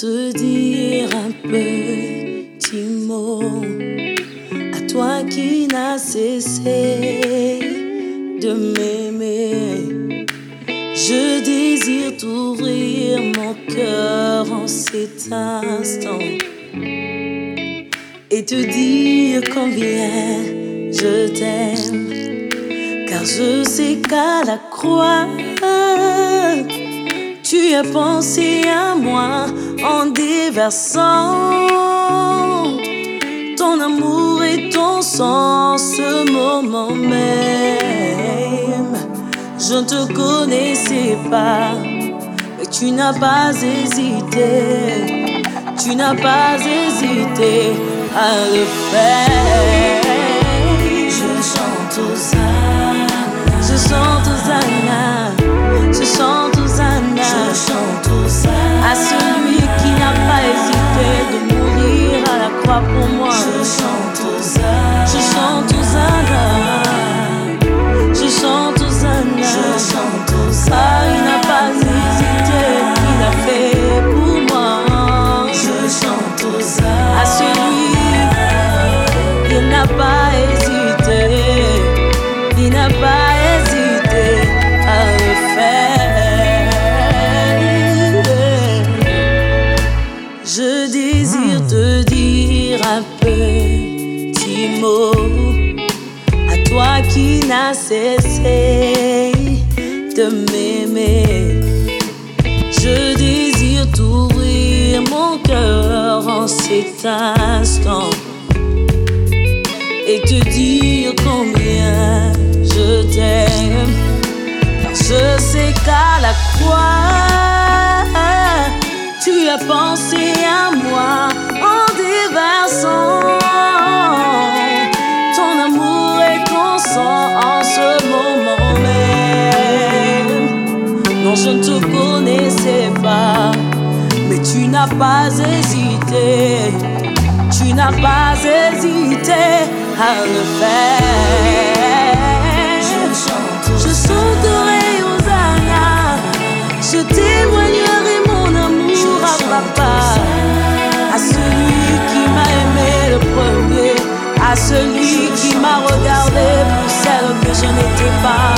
te dire un petit mot à toi qui n'as cessé de m'aimer. Je désire t'ouvrir mon cœur en cet instant et te dire combien je t'aime. Car je sais qu'à la croix, tu as pensé à moi en déversant ton amour et ton sang ce moment même. Je ne te connaissais pas, mais tu n'as pas hésité, tu n'as pas hésité à le faire. Je chante aux je chante Hosanna, je n'a pas hésité, il n'a pas hésité à le faire. Je désire te dire un petit mot à toi qui n'as cessé de m'aimer. Je désire t'ouvrir mon cœur en cet instant et te dire combien je t'aime. Car je sais qu'à la croix, tu as pensé à moi en déversant ton amour et ton sang en ce moment même. Non, je ne te connaissais pas, mais tu n'as pas hésité. Tu n'as pas hésité je chante, chanterai aux arrières. Je témoignerai mon amour à papa, à celui qui m'a aimé le premier, à celui qui m'a regardé pour celle que je n'étais pas.